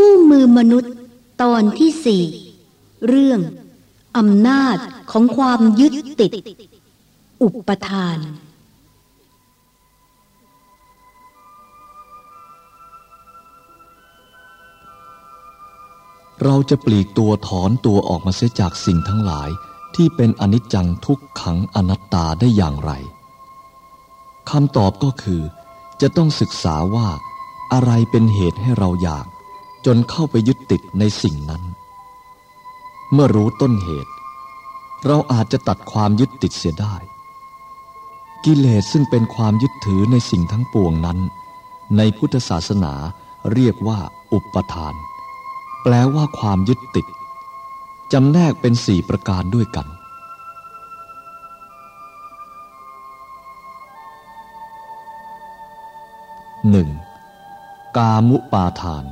คู่มือมนุษย์ตอนที่สี่เรื่องอำนาจของความยึดติด อุปทาน เราจะปลีกตัวถอนตัวออกมาเสียจากสิ่งทั้งหลายที่เป็นอนิจจังทุกขังอนัตตาได้อย่างไรคำตอบก็คือ จะต้องศึกษาว่าอะไรเป็นเหตุให้เราอยาก จนเข้าไปยึดติดในสิ่งนั้น เมื่อรู้ต้นเหตุ เราอาจจะตัดความยึดติดเสียได้ กิเลสซึ่งเป็นความยึดถือในสิ่งทั้งปวงนั้น ในพุทธศาสนาเรียกว่าอุปทาน แปลว่าความยึดติดจำแนกเป็นสี่ประการด้วยกันหนึ่งกามุปาทาน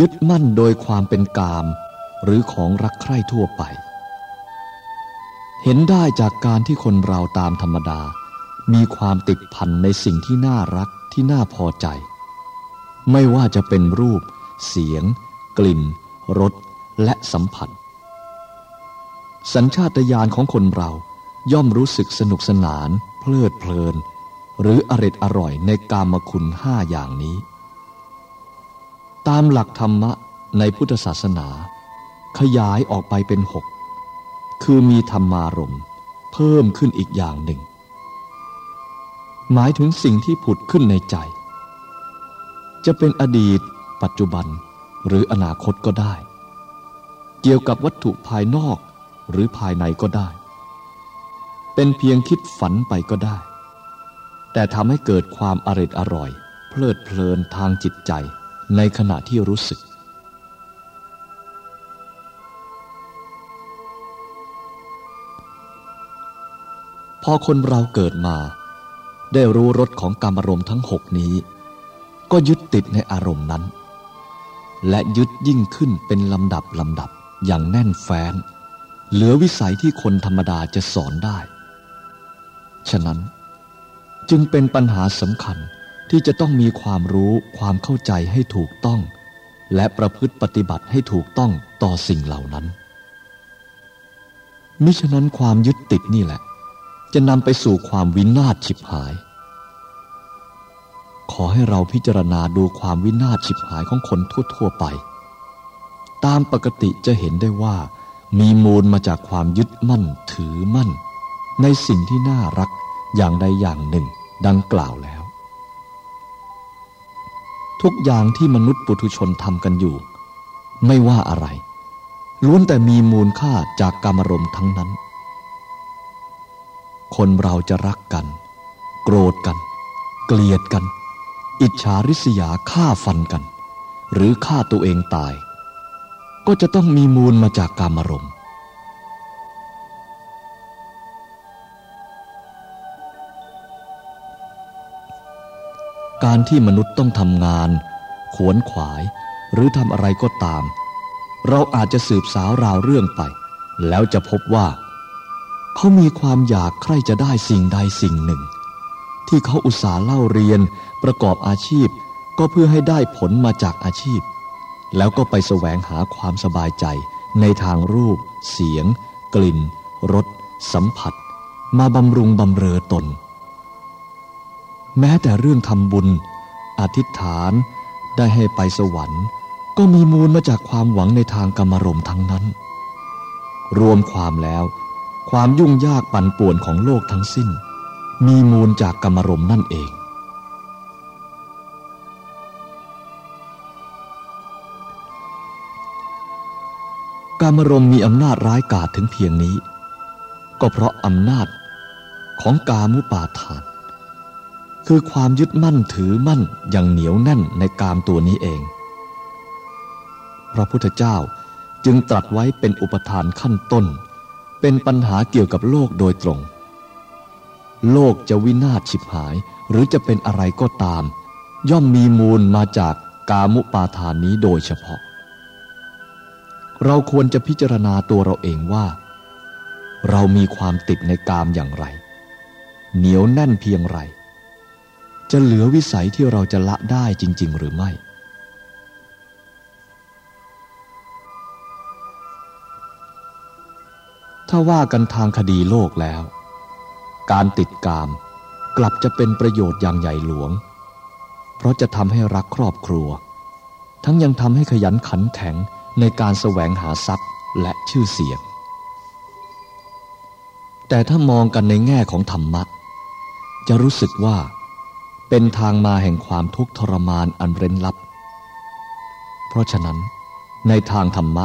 ยึดมั่นโดยความเป็นกาม หรือของรักใคร่ทั่วไป เห็นได้จากการที่คนเราตามธรรมดา มีความติดพันในสิ่งที่น่ารักที่น่าพอใจ ไม่ว่าจะเป็นรูป เสียง กลิ่นรสและสัมผัส สัญชาตญาณของคนเราย่อมรู้สึกสนุกสนาน เพลิดเพลิน หรืออร็ดอร่อยในกามคุณห้าอย่างนี้ ตามหลักธรรมะในพุทธศาสนา ขยายออกไปเป็นหกคือมีธรรมารมเพิ่มขึ้นอีกอย่างหนึ่ง หมายถึงสิ่งที่ผุดขึ้นในใจ จะเป็นอดีต ปัจจุบันหรืออนาคตก็ได้ เกี่ยวกับวัตถุภายนอกหรือภายในก็ได้ เป็นเพียงคิดฝันไปก็ได้ แต่ทำให้เกิดความอร็ดอร่อย เพลิดเพลินทางจิตใจ ในขณะที่รู้สึก พอคนเราเกิดมา ได้รู้รสของกรรมอารมณ์ทั้งหกนี้ ก็ยึดติดในอารมณ์นั้น และยึดยิ่งขึ้นเป็นลำดับลำดับอย่างแน่นแฟ้น เหลือวิสัยที่คนธรรมดาจะสอนได้ ฉะนั้นจึงเป็นปัญหาสำคัญ ที่จะต้องมีความรู้ความเข้าใจให้ถูกต้อง และประพฤติปฏิบัติให้ถูกต้องต่อสิ่งเหล่านั้น มิฉะนั้นความยึดติดนี่แหละ จะนำไปสู่ความวินาศฉิบหาย ขอให้เราพิจารณาดูความวินาศฉิบหายของคนทั่วๆไป ตามปกติจะเห็นได้ว่ามีมูลมาจากความยึดมั่นถือมั่น ในสิ่งที่น่ารักอย่างใดอย่างหนึ่งดังกล่าวแล้ว ทุกอย่างที่มนุษย์ปุถุชนทำกันอยู่ ไม่ว่าอะไรล้วนแต่มีมูลค่าจากกรรมรมทั้งนั้น คนเราจะรักกัน โกรธกัน เกลียดกัน อิจฉาริษยาฆ่าฟันกัน หรือฆ่าตัวเองตาย ก็จะต้องมีมูลมาจากกามรมณ์ การที่มนุษย์ต้องทำงาน ขวนขวาย หรือทำอะไรก็ตาม เราอาจจะสืบสาวราวเรื่องไป แล้วจะพบว่า เขามีความอยากใคร่จะได้สิ่งใดสิ่งหนึ่ง ที่เขาอุตส่าห์เล่าเรียนประกอบอาชีพ ก็เพื่อให้ได้ผลมาจากอาชีพ แล้วก็ไปแสวงหาความสบายใจในทางรูป เสียง กลิ่นรสสัมผัส มาบำรุงบำเรอตน แม้แต่เรื่องทำบุญ อธิษฐานได้ให้ไปสวรรค์ ก็มีมูลมาจากความหวังในทางกรรมรมทั้งนั้น รวมความแล้ว ความยุ่งยากปั่นป่วนของโลกทั้งสิ้น มีมูลจากกรรมรมนั่นเองการมรมมีอำนาจร้ายกาจถึงเพียงนี้ ก็เพราะอำนาจของกามุปาทาน คือความยึดมั่นถือมั่นอย่างเหนียวแน่นในกามตัวนี้เอง พระพุทธเจ้าจึงตรัสไว้เป็นอุปทานขั้นต้น เป็นปัญหาเกี่ยวกับโลกโดยตรง โลกจะวินาศฉิบหายหรือจะเป็นอะไรก็ตาม ย่อมมีมูลมาจากกามุปาทานนี้โดยเฉพาะ เราควรจะพิจารณาตัวเราเองว่า เรามีความติดในกามอย่างไร เหนียวแน่นเพียงไร จะเหลือวิสัยที่เราจะละได้จริง ๆ หรือไม่ ถ้าว่ากันทางคดีโลกแล้ว การติดกามกลับจะเป็นประโยชน์อย่างใหญ่หลวง เพราะจะทำให้รักครอบครัว ทั้งยังทำให้ขยันขันแข็งในการแสวงหาทรัพย์และชื่อเสียง แต่ถ้ามองกันในแง่ของธรรมะ จะรู้สึกว่า เป็นทางมาแห่งความทุกข์ทรมานอันเร้นลับ เพราะฉะนั้นในทางธรรมะ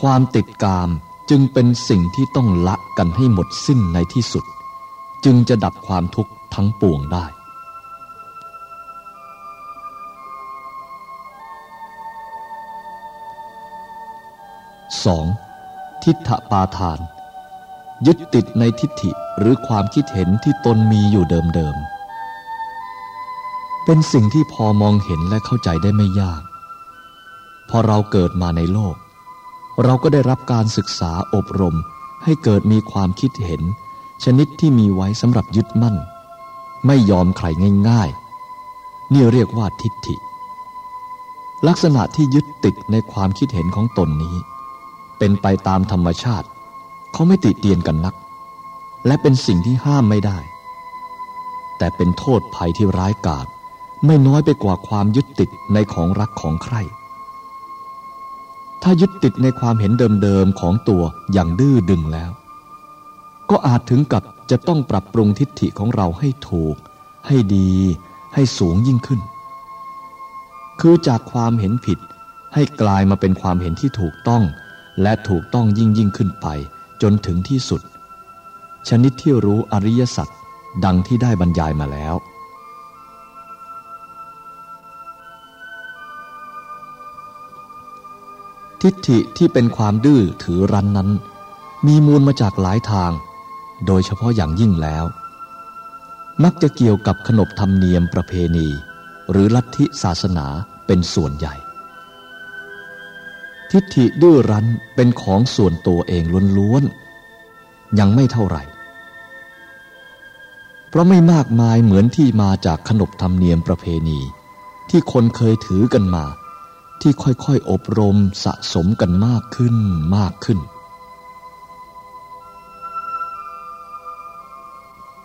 ความติดกามจึงเป็นสิ่งที่ต้องละกันให้หมดสิ้นในที่สุด จึงจะดับความทุกข์ทั้งปวงได้ 2. ทิฏฐปาทาน ยึดติดในทิฏฐิหรือความคิดเห็นที่ตนมีอยู่เดิมๆ เป็นสิ่งที่พอมองเห็นและเข้าใจได้ไม่ยาก พอเราเกิดมาในโลก เราก็ได้รับการศึกษาอบรม ให้เกิดมีความคิดเห็น ชนิดที่มีไว้สำหรับยึดมั่น ไม่ยอมใครง่ายๆ นี่เรียกว่าทิฏฐิ ลักษณะที่ยึดติดในความคิดเห็นของตนนี้ เป็นไปตามธรรมชาติ เขาไม่ติเตียนกันนัก และเป็นสิ่งที่ห้ามไม่ได้ แต่เป็นโทษภัยที่ร้ายกาจ ไม่น้อยไปกว่าความยึดติดในของรักของใคร ถ้ายึดติดในความเห็นเดิมๆของตัวอย่างดื้อดึงแล้ว ก็อาจถึงกับจะต้องปรับปรุงทิฏฐิของเราให้ถูก ให้ดี ให้สูงยิ่งขึ้น คือจากความเห็นผิด ให้กลายมาเป็นความเห็นที่ถูกต้อง และถูกต้องยิ่งยิ่งขึ้นไป จนถึงที่สุด ชนิดที่รู้อริยสัจดังที่ได้บรรยายมาแล้ว ทิฏฐิที่เป็นความดื้อถือรั้นนั้น มีมูลมาจากหลายทาง โดยเฉพาะอย่างยิ่งแล้ว มักจะเกี่ยวกับขนบธรรมเนียมประเพณี หรือลัทธิศาสนาเป็นส่วนใหญ่ ทิฏฐิดื้อรั้นเป็นของส่วนตัวเองล้วนๆยังไม่เท่าไหร่ เพราะไม่มากมายเหมือนที่มาจากขนบธรรมเนียมประเพณี ที่คนเคยถือกันมา ที่ค่อยๆอบรมสะสมกันมากขึ้นมากขึ้น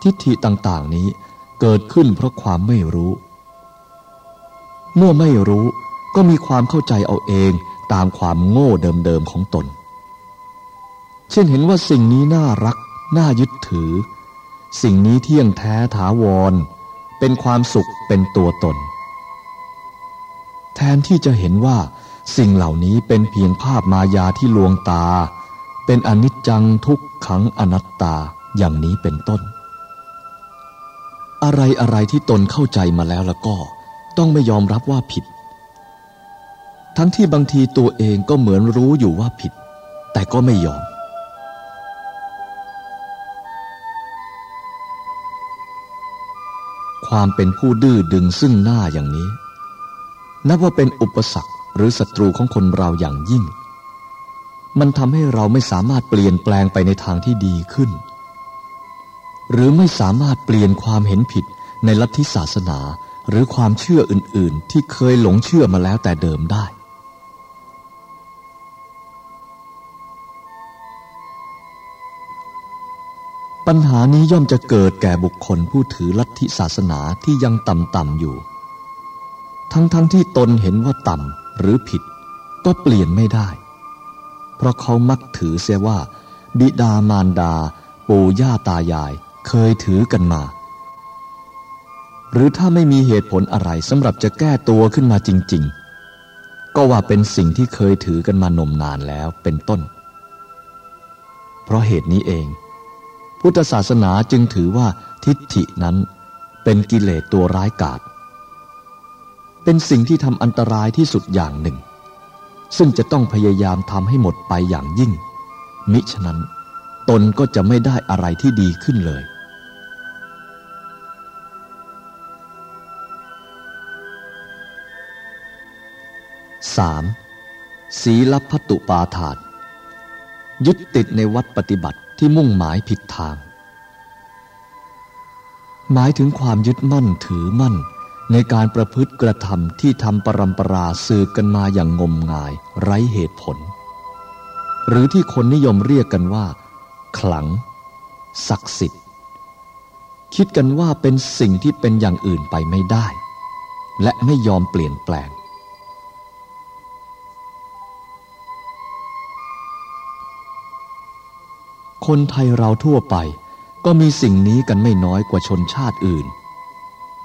ทิฏฐิต่างๆนี้เกิดขึ้นเพราะความไม่รู้ เมื่อไม่รู้ก็มีความเข้าใจเอาเองตามความโง่เดิมๆของตน เช่นเห็นว่าสิ่งนี้น่ารัก น่ายึดถือ สิ่งนี้เที่ยงแท้ถาวร เป็นความสุขเป็นตัวตน แทนที่จะเห็นว่าสิ่งเหล่านี้เป็นเพียงภาพมายาที่ลวงตา เป็นอนิจจังทุกขังอนัตตาอย่างนี้เป็นต้น อะไรอะไรที่ตนเข้าใจมาแล้วแล้วก็ ต้องไม่ยอมรับว่าผิด ทั้งที่บางทีตัวเองก็เหมือนรู้อยู่ว่าผิด แต่ก็ไม่ยอม ความเป็นผู้ดื้อดึงซึ่งหน้าอย่างนี้ นับว่าเป็นอุปสรรคหรือศัตรูของคนเราอย่างยิ่ง มันทำให้เราไม่สามารถเปลี่ยนแปลงไปในทางที่ดีขึ้น หรือไม่สามารถเปลี่ยนความเห็นผิดในลัทธิศาสนาหรือความเชื่ออื่น ๆ ที่เคยหลงเชื่อมาแล้วแต่เดิมได้ ปัญหานี้ย่อมจะเกิดแก่บุคคลผู้ถือลัทธิศาสนาที่ยังต่ำ ๆ อยู่ ทั้งๆทที่ตนเห็นว่าต่ำหรือผิด ก็เปลี่ยนไม่ได้ เพราะเขามักถือเสียว่า บิดามารดา ปู่ย่าตายายเคยถือกันมา หรือถ้าไม่มีเหตุผลอะไรสำหรับจะแก้ตัวขึ้นมาจริง ๆ ก็ว่าเป็นสิ่งที่เคยถือกันมานมนานแล้วเป็นต้น เพราะเหตุนี้เอง พุทธศาสนาจึงถือว่าทิฏฐินั้นเป็นกิเลสตัวร้ายกาจ เป็นสิ่งที่ทำอันตรายที่สุดอย่างหนึ่ง ซึ่งจะต้องพยายามทำให้หมดไปอย่างยิ่ง มิฉะนั้น ตนก็จะไม่ได้อะไรที่ดีขึ้นเลย 3. ศีลพัตุปาทานยึดติดในวัดปฏิบัติที่มุ่งหมายผิดทาง หมายถึงความยึดมั่นถือมั่น ในการประพฤติกระทำที่ทำปรำปราสืบกันมาอย่างงมงาย ไร้เหตุผล หรือที่คนนิยมเรียกกันว่า ขลัง ศักดิ์สิทธิ์ คิดกันว่าเป็นสิ่งที่เป็นอย่างอื่นไปไม่ได้ และไม่ยอมเปลี่ยนแปลง คนไทยเราทั่วไปก็มีสิ่งนี้กันไม่น้อยกว่าชนชาติอื่น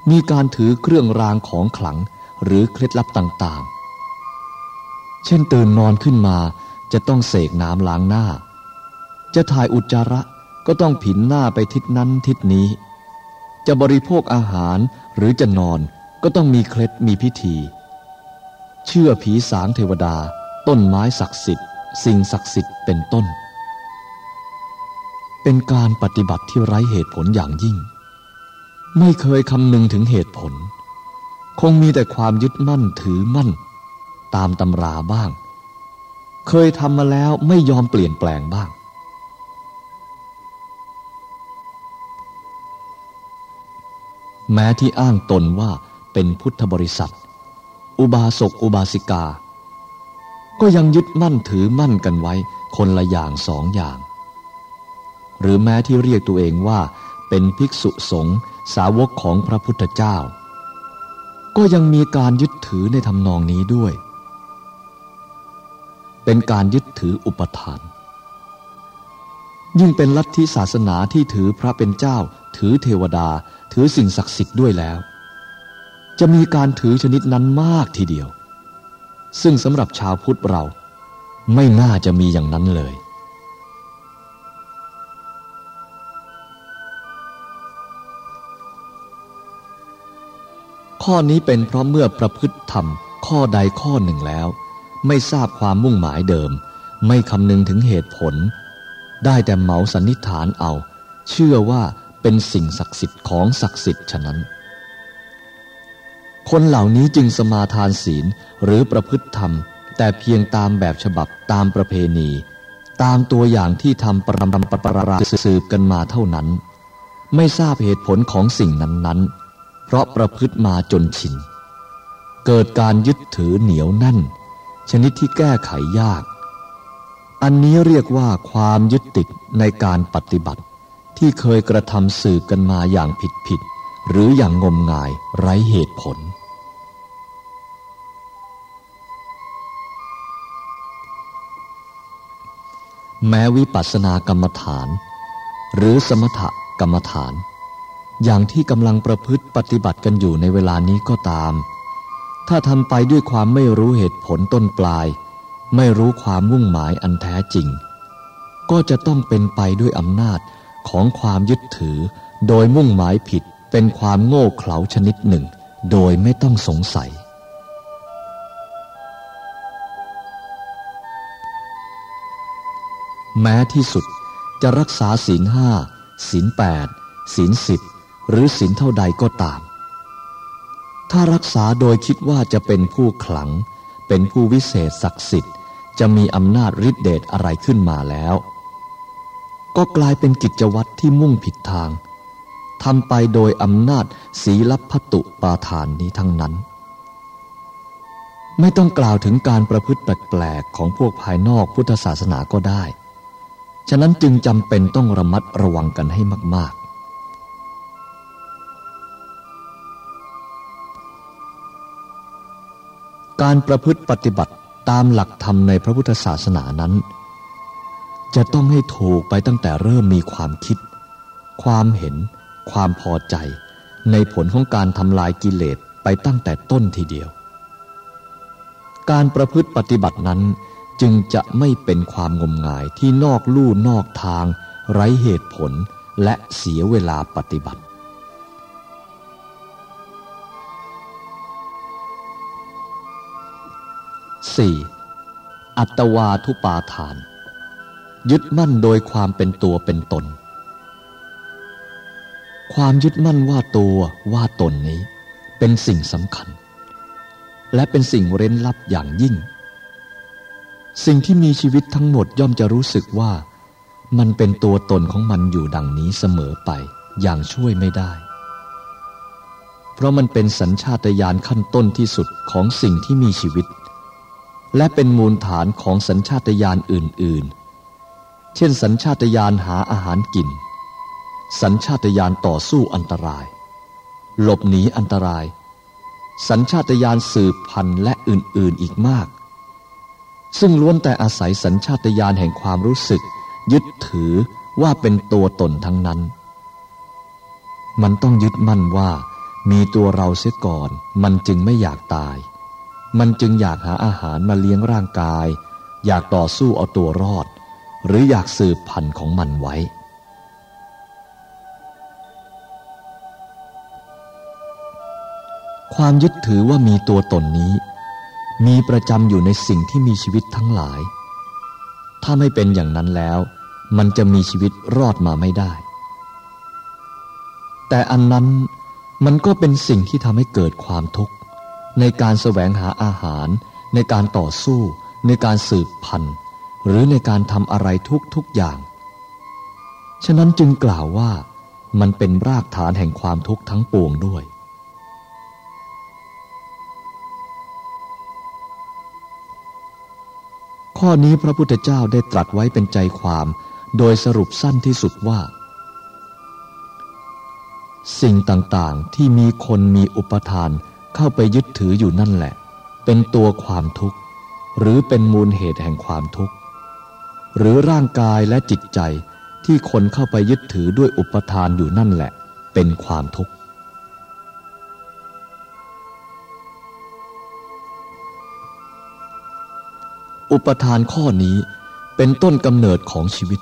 มีการถือเครื่องรางของขลังหรือเคล็ดลับต่างๆ เช่นตื่นนอนขึ้นมาจะต้องเสกน้ำล้างหน้า จะถ่ายอุจจาระก็ต้องผินหน้าไปทิศนั้นทิศนี้ จะบริโภคอาหารหรือจะนอนก็ต้องมีเคล็ดมีพิธี เชื่อผีสางเทวดา ต้นไม้ศักดิ์สิทธิ์ สิ่งศักดิ์สิทธิ์เป็นต้น เป็นการปฏิบัติที่ไร้เหตุผลอย่างยิ่ง ไม่เคยคำนึงถึงเหตุผล คงมีแต่ความยึดมั่นถือมั่น ตามตำราบ้าง เคยทำมาแล้วไม่ยอมเปลี่ยนแปลงบ้าง แม้ที่อ้างตนว่าเป็นพุทธบริษัท อุบาสกอุบาสิกา ก็ยังยึดมั่นถือมั่นกันไว้คนละอย่างสองอย่าง หรือแม้ที่เรียกตัวเองว่าเป็นภิกษุสงฆ์ สาวกของพระพุทธเจ้า ก็ยังมีการยึดถือในทำนองนี้ด้วย เป็นการยึดถืออุปทาน ยิ่งเป็นลัทธิศาสนาที่ถือพระเป็นเจ้า ถือเทวดา ถือสิ่งศักดิ์สิทธิ์ด้วยแล้ว จะมีการถือชนิดนั้นมากทีเดียว ซึ่งสำหรับชาวพุทธเรา ไม่น่าจะมีอย่างนั้นเลย ข้อนี้เป็นเพราะเมื่อประพฤติธรรม ข้อใดข้อหนึ่งแล้ว ไม่ทราบความมุ่งหมายเดิม ไม่คำนึงถึงเหตุผล ได้แต่เหมาสันนิษฐานเอา เชื่อว่าเป็นสิ่งศักดิ์สิทธิ์ของศักดิ์สิทธิ์ฉะนั้น คนเหล่านี้จึงสมาทานศีลหรือประพฤติธรรม แต่เพียงตามแบบฉบับตามประเพณี ตามตัวอย่างที่ทำปรำประปราสืบกันมาเท่านั้น ไม่ทราบเหตุผลของสิ่งนั้นๆ เพราะประพฤติมาจนชิน เกิดการยึดถือเหนียวแน่น ชนิดที่แก้ไขยาก อันนี้เรียกว่าความยึดติดในการปฏิบัติ ที่เคยกระทำสืบกันมาอย่างผิดผิด หรืออย่างงมงายไร้เหตุผล แม้วิปัสสนากรรมฐาน หรือสมถกรรมฐาน อย่างที่กำลังประพฤติปฏิบัติกันอยู่ในเวลานี้ก็ตาม ถ้าทำไปด้วยความไม่รู้เหตุผลต้นปลาย ไม่รู้ความมุ่งหมายอันแท้จริง ก็จะต้องเป็นไปด้วยอำนาจของความยึดถือ โดยมุ่งหมายผิดเป็นความโง่เขลาชนิดหนึ่ง โดยไม่ต้องสงสัยแม้ที่สุดจะรักษาศีลห้าศีลแปดศีลสิบ หรือศีลเท่าใดก็ตาม ถ้ารักษาโดยคิดว่าจะเป็นผู้ขลัง เป็นผู้วิเศษศักดิ์สิทธิ์ จะมีอำนาจฤทธิเดชอะไรขึ้นมาแล้ว ก็กลายเป็นกิจวัตรที่มุ่งผิดทางทำไปโดยอำนาจศีลพัตุปาทานนี้ทั้งนั้น ไม่ต้องกล่าวถึงการประพฤติแปลกๆของพวกภายนอกพุทธศาสนาก็ได้ ฉะนั้นจึงจำเป็นต้องระมัดระวังกันให้มาก การประพฤติปฏิบัติตามหลักธรรมในพระพุทธศาสนานั้น จะต้องให้ถูกไปตั้งแต่เริ่มมีความคิด ความเห็น ความพอใจ ในผลของการทำลายกิเลสไปตั้งแต่ต้นทีเดียว การประพฤติปฏิบัตินั้นจึงจะไม่เป็นความงมงายที่นอกลู่นอกทาง ไร้เหตุผลและเสียเวลาปฏิบัติ 4. อัตวาทุปาทาน ยึดมั่นโดยความเป็นตัวเป็นตน ความยึดมั่นว่าตัวว่าตนนี้ เป็นสิ่งสำคัญ และเป็นสิ่งเร้นลับอย่างยิ่ง สิ่งที่มีชีวิตทั้งหมดย่อมจะรู้สึกว่า มันเป็นตัวตนของมันอยู่ดังนี้เสมอไปอย่างช่วยไม่ได้เพราะมันเป็นสัญชาตญาณขั้นต้นที่สุดของสิ่งที่มีชีวิต และเป็นมูลฐานของสัญชาตญาณอื่น ๆ เช่น สัญชาตญาณหาอาหารกิน สัญชาตญาณต่อสู้อันตราย หลบหนีอันตราย สัญชาตญาณสืบพันธุ์และอื่น ๆ อีกมาก ซึ่งล้วนแต่อาศัยสัญชาตญาณแห่งความรู้สึก ยึดถือว่าเป็นตัวตนทั้งนั้น มันต้องยึดมั่นว่า มีตัวเราเสียก่อน มันจึงไม่อยากตาย มันจึงอยากหาอาหารมาเลี้ยงร่างกาย อยากต่อสู้เอาตัวรอด หรืออยากสืบพันธุ์ของมันไว้ ความยึดถือว่ามีตัวตนนี้ มีประจำอยู่ในสิ่งที่มีชีวิตทั้งหลาย ถ้าไม่เป็นอย่างนั้นแล้ว มันจะมีชีวิตรอดมาไม่ได้ แต่อันนั้นมันก็เป็นสิ่งที่ทำให้เกิดความทุกข์ ในการแสวงหาอาหาร ในการต่อสู้ ในการสืบพันธุ์ หรือในการทำอะไรทุกทุกอย่าง ฉะนั้นจึงกล่าวว่ามันเป็นรากฐานแห่งความทุกข์ทั้งปวงด้วย ข้อนี้พระพุทธเจ้าได้ตรัสไว้เป็นใจความ โดยสรุปสั้นที่สุดว่า สิ่งต่างๆที่มีคนมีอุปทาน เข้าไปยึดถืออยู่นั่นแหละ เป็นตัวความทุกข์ หรือเป็นมูลเหตุแห่งความทุกข์ หรือร่างกายและจิตใจที่คนเข้าไปยึดถือด้วยอุปทานอยู่นั่นแหละ เป็นความทุกข์ อุปทานข้อนี้เป็นต้นกำเนิดของชีวิต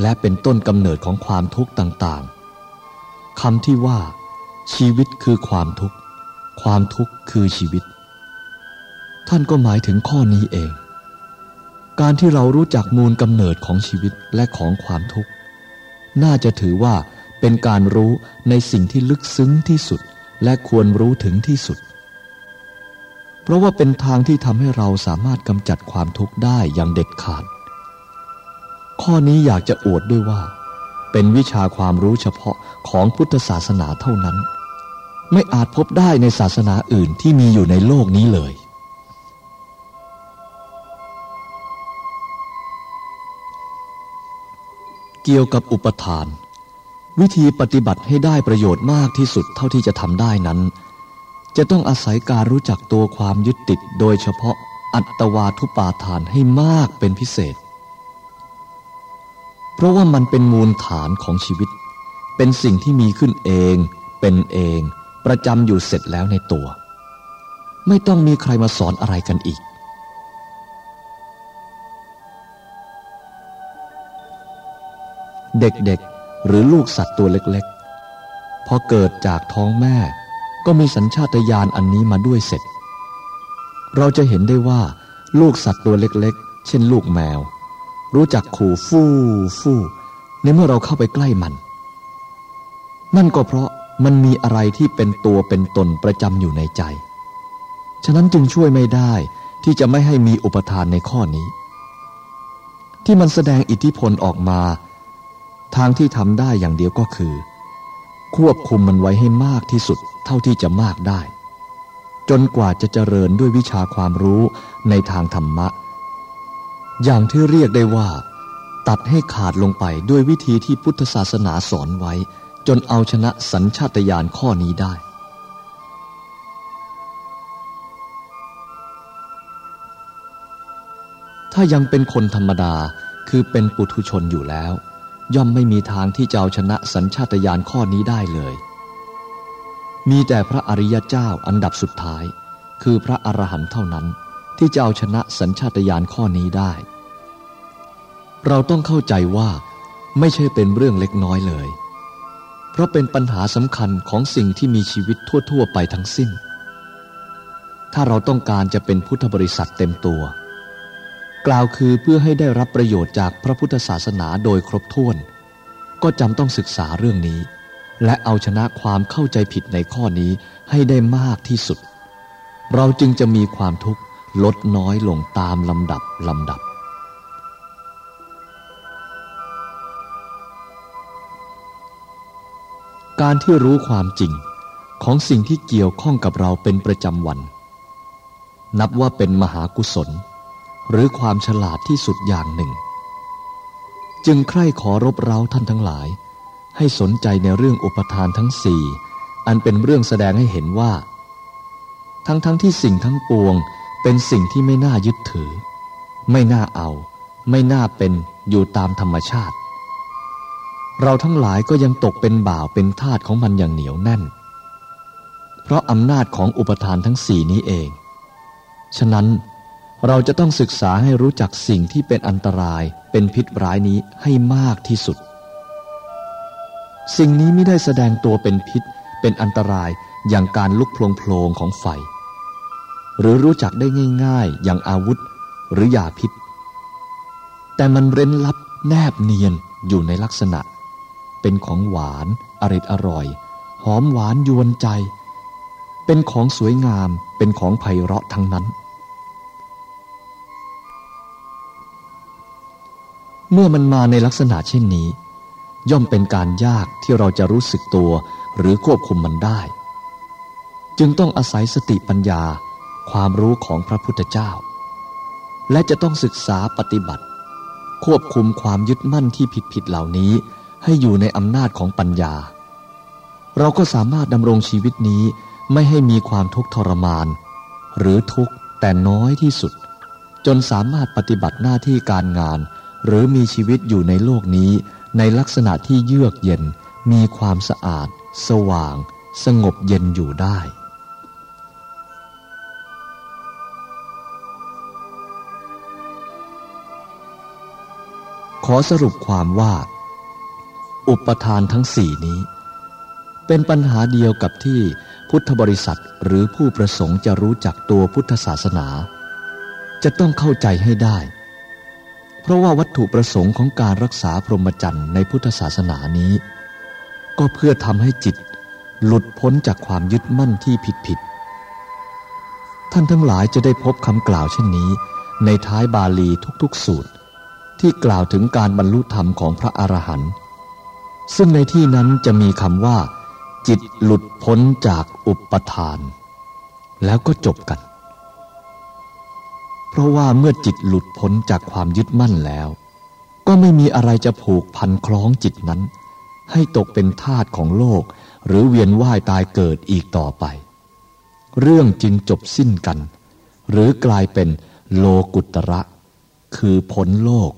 และเป็นต้นกำเนิดของความทุกข์ต่างๆคำที่ว่า ชีวิตคือความทุกข์ ความทุกข์คือชีวิต ท่านก็หมายถึงข้อนี้เอง การที่เรารู้จักมูลกำเนิดของชีวิตและของความทุกข์ น่าจะถือว่าเป็นการรู้ในสิ่งที่ลึกซึ้งที่สุดและควรรู้ถึงที่สุด เพราะว่าเป็นทางที่ทำให้เราสามารถกำจัดความทุกข์ได้อย่างเด็ดขาด ข้อนี้อยากจะอวดด้วยว่า เป็นวิชาความรู้เฉพาะของพุทธศาสนาเท่านั้น ไม่อาจพบได้ในศาสนาอื่นที่มีอยู่ในโลกนี้เลย เกี่ยวกับอุปทาน วิธีปฏิบัติให้ได้ประโยชน์มากที่สุดเท่าที่จะทำได้นั้น จะต้องอาศัยการรู้จักตัวความยึดติดโดยเฉพาะอัตวาทุปาทานให้มากเป็นพิเศษ เพราะว่ามันเป็นมูลฐานของชีวิต เป็นสิ่งที่มีขึ้นเอง เป็นเอง ประจำอยู่เสร็จแล้วในตัว ไม่ต้องมีใครมาสอนอะไรกันอีก เด็กๆ หรือลูกสัตว์ตัวเล็กๆ พอเกิดจากท้องแม่ ก็มีสัญชาตญาณอันนี้มาด้วยเสร็จ เราจะเห็นได้ว่า ลูกสัตว์ตัวเล็กๆ เช่นลูกแมว รู้จักขู่ฟู่ฟู่ในเมื่อเราเข้าไปใกล้มัน นั่นก็เพราะ มันมีอะไรที่เป็นตัวเป็นตนประจำอยู่ในใจ ฉะนั้นจึงช่วยไม่ได้ที่จะไม่ให้มีอุปทานในข้อนี้ ที่มันแสดงอิทธิพลออกมา ทางที่ทำได้อย่างเดียวก็คือ ควบคุมมันไว้ให้มากที่สุดเท่าที่จะมากได้ จนกว่าจะเจริญด้วยวิชาความรู้ในทางธรรมะ อย่างที่เรียกได้ว่า ตัดให้ขาดลงไปด้วยวิธีที่พุทธศาสนาสอนไว้ จนเอาชนะสัญชาตญาณข้อนี้ได้ ถ้ายังเป็นคนธรรมดาคือเป็นปุถุชนอยู่แล้ว ย่อมไม่มีทางที่จะเอาชนะสัญชาตญาณข้อนี้ได้เลย มีแต่พระอริยเจ้าอันดับสุดท้าย คือพระอรหันต์เท่านั้นที่จะเอาชนะสัญชาตญาณข้อนี้ได้ เราต้องเข้าใจว่า ไม่ใช่เป็นเรื่องเล็กน้อยเลย เพราะเป็นปัญหาสำคัญของสิ่งที่มีชีวิตทั่ว ๆ ไปทั้งสิ้น ถ้าเราต้องการจะเป็นพุทธบริษัทเต็มตัว กล่าวคือเพื่อให้ได้รับประโยชน์จากพระพุทธศาสนาโดยครบถ้วน ก็จำต้องศึกษาเรื่องนี้ และเอาชนะความเข้าใจผิดในข้อนี้ให้ได้มากที่สุด เราจึงจะมีความทุกข์ลดน้อยลงตามลำดับลำดับ การที่รู้ความจริงของสิ่งที่เกี่ยวข้องกับเราเป็นประจำวัน นับว่าเป็นมหากุศล หรือความฉลาดที่สุดอย่างหนึ่ง จึงใคร่ขอรบเร้าท่านทั้งหลาย ให้สนใจในเรื่องอุปทานทั้งสี่อันเป็นเรื่องแสดงให้เห็นว่า ทั้งๆทที่สิ่งทั้งปวงเป็นสิ่งที่ไม่น่ายึดถือ ไม่น่าเอา ไม่น่าเป็นอยู่ตามธรรมชาติ เราทั้งหลายก็ยังตกเป็นบ่าวเป็นทาสของมันอย่างเหนียวแน่น เพราะอำนาจของอุปทานทั้งสี่นี้เอง ฉะนั้นเราจะต้องศึกษาให้รู้จักสิ่งที่เป็นอันตรายเป็นพิษร้ายนี้ให้มากที่สุด สิ่งนี้ไม่ได้แสดงตัวเป็นพิษเป็นอันตรายอย่างการลุกโพลงของไฟ หรือรู้จักได้ง่ายๆอย่างอาวุธหรือยาพิษ แต่มันเร้นลับแนบเนียนอยู่ในลักษณะ เป็นของหวานอริดอร่อย หอมหวานยวนใจ เป็นของสวยงามเป็นของไพเราะทั้งนั้น เมื่อมันมาในลักษณะเช่นนี้ ย่อมเป็นการยากที่เราจะรู้สึกตัวหรือควบคุมมันได้ จึงต้องอาศัยสติปัญญาความรู้ของพระพุทธเจ้า และจะต้องศึกษาปฏิบัติ ควบคุมความยึดมั่นที่ผิดผิดเหล่านี้ ให้อยู่ในอำนาจของปัญญา เราก็สามารถดำรงชีวิตนี้ไม่ให้มีความทุกข์ทรมาน หรือทุกข์แต่น้อยที่สุด จนสามารถปฏิบัติหน้าที่การงาน หรือมีชีวิตอยู่ในโลกนี้ ในลักษณะที่เยือกเย็น มีความสะอาด สว่าง สงบเย็นอยู่ได้ขอสรุปความว่า อุปทานทั้งสี่นี้ เป็นปัญหาเดียวกับที่พุทธบริษัทหรือผู้ประสงค์จะรู้จักตัวพุทธศาสนา จะต้องเข้าใจให้ได้ เพราะว่าวัตถุประสงค์ของการรักษาพรหมจรรย์ในพุทธศาสนานี้ ก็เพื่อทำให้จิตหลุดพ้นจากความยึดมั่นที่ผิดผิดท่านทั้งหลายจะได้พบคำกล่าวเช่นนี้ ในท้ายบาลีทุกๆสูตร ที่กล่าวถึงการบรรลุธรรมของพระอรหันต์ ซึ่งในที่นั้นจะมีคำว่า จิตหลุดพ้นจากอุปทาน แล้วก็จบกัน เพราะว่าเมื่อจิตหลุดพ้นจากความยึดมั่นแล้ว ก็ไม่มีอะไรจะผูกพันคล้องจิตนั้น ให้ตกเป็นทาสของโลก หรือเวียนว่ายตายเกิดอีกต่อไป เรื่องจึงจบสิ้นกัน หรือกลายเป็นโลกุตระ คือพ้นโลก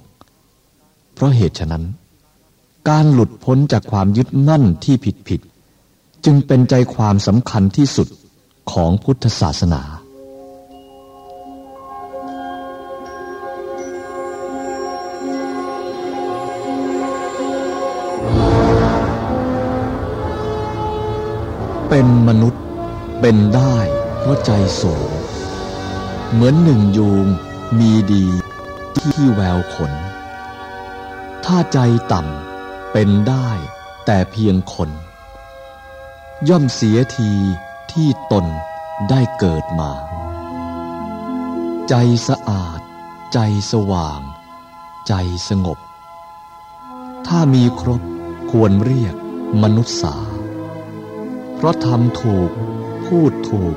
เพราะเหตุฉะนั้น การหลุดพ้นจากความยึดมั่นที่ผิดผิดจึงเป็นใจความสำคัญที่สุดของพุทธศาสนาเป็นมนุษย์เป็นได้เพราะใจสูงเหมือนหนึ่งยูงมีดีที่แววขน ถ้าใจต่ำ เป็นได้แต่เพียงคน ย่อมเสียทีที่ตนได้เกิดมา ใจสะอาด ใจสว่าง ใจสงบ ถ้ามีครบควรเรียกมนุษย์สา เพราะทำถูก พูดถูก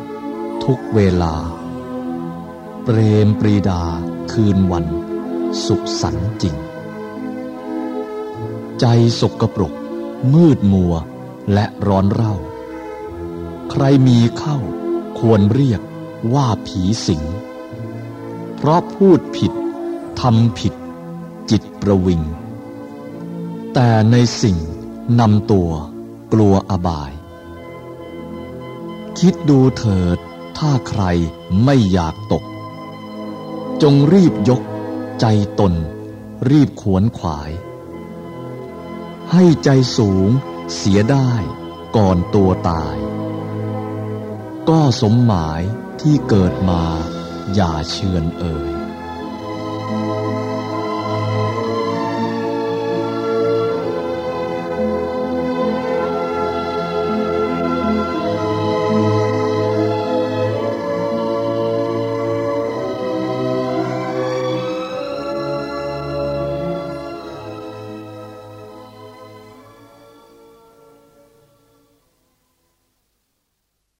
ทุกเวลา เปรมปรีดาคืนวัน สุขสันต์จริง ใจสกปรก มืดมัว และร้อนเร่า ใครมีเข้า ควรเรียกว่าผีสิง เพราะพูดผิดทำผิด จิตประวิง แต่ในสิ่งนำตัวกลัวอบาย คิดดูเถิดถ้าใครไม่อยากตก จงรีบยกใจตน รีบขวนขวาย ให้ใจสูงเสียได้ก่อนตัวตาย ก็สมหมายที่เกิดมาอย่าเชือนเอ่ย